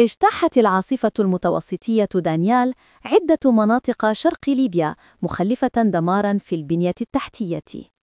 اجتاحت العاصفة المتوسطية دانيال عدة مناطق شرق ليبيا مخلفة دماراً في البنية التحتية.